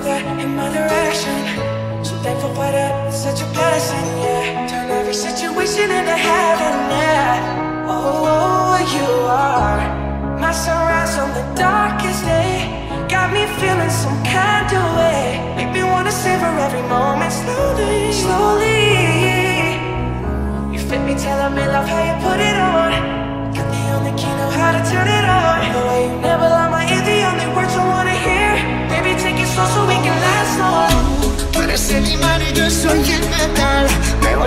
over in my direction. So thankful for that, it's such a blessing, yeah. Turn every situation into heaven, yeah. Oh, oh, oh, you are My sunrise on the darkest day. Got me feeling some kind of way. Make me wanna savor every moment slowly. Slowly. You fit me, tell me love how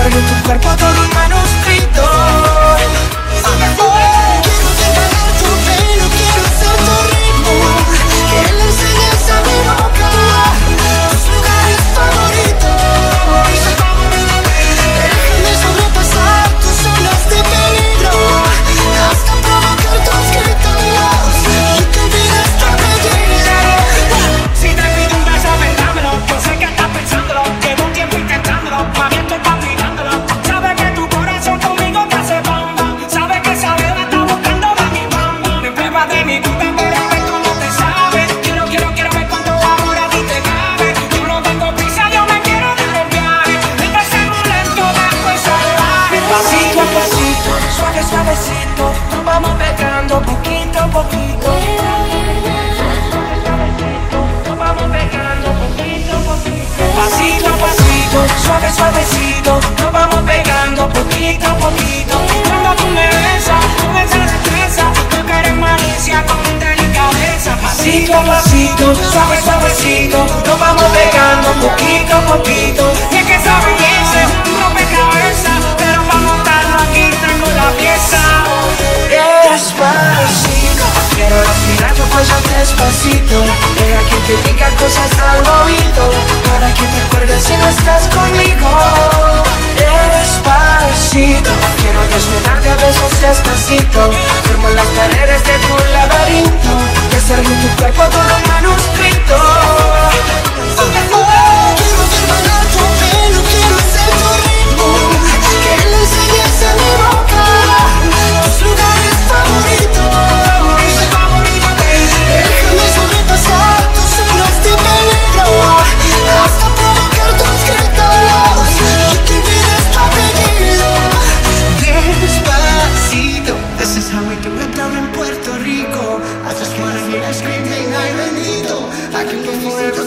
De tu cuerpo todo suave suavecito, nos vamos pegando poquito a poquito. Nos vamos pegando poquito a poquito. Pasito a pasito, suave suavecito, nos vamos pegando poquito a poquito. Cuando tú me besas, con esa destreza, que eres malicia con delicadeza. Pasito a pasito, suave suavecito, nos vamos pegando poquito a poquito. Cuello despacito. Deja que te diga cosas al oído Para que te acuerdes si no estás conmigo. Despacito, quiero desnudarte a besos despacito Everything before everything.